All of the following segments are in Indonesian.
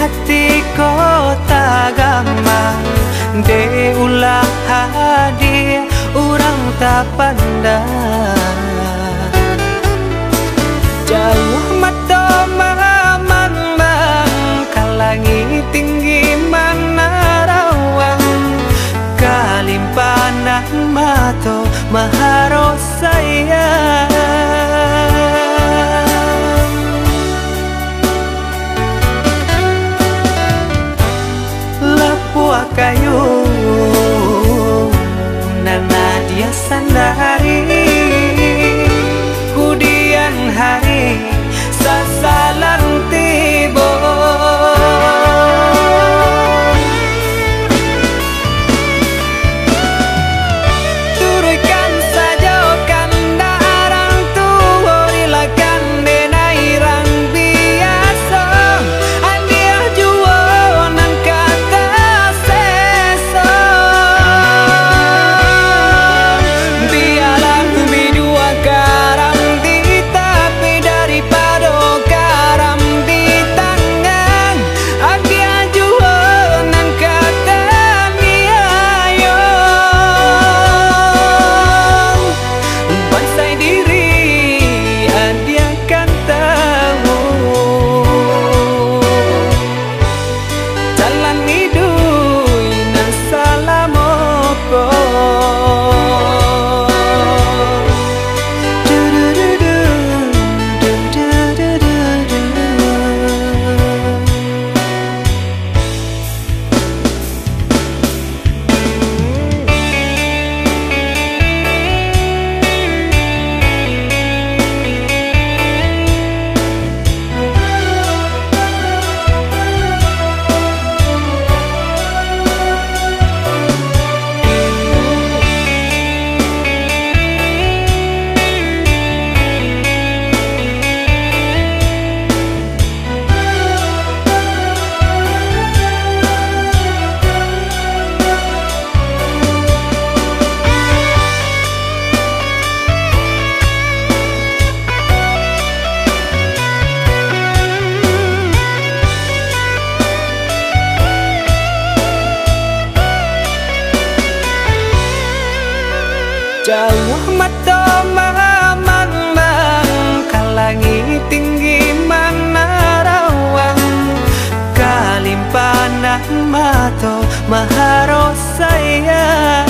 hati kota gampang. De ulah hadir orang tak pandang. Jauh mata mamang Kalangi tinggi mana rawang Kalimpanan mato maharo sayang kayu harus sayang.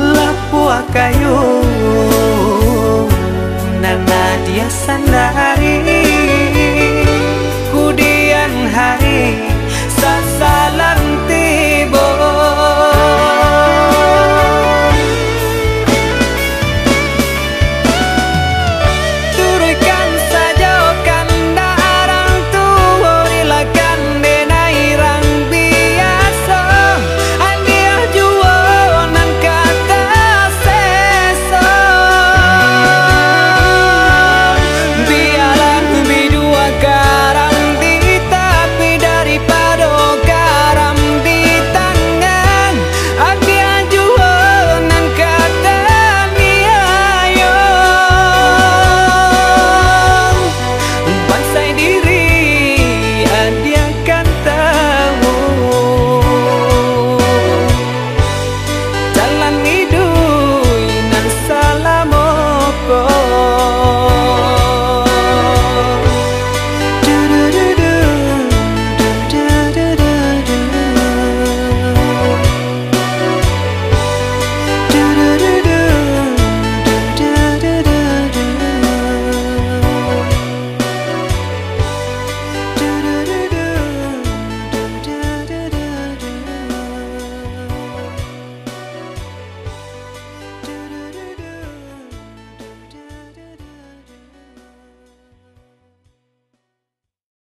Lapua kayu Nana dia sandari.